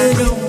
내가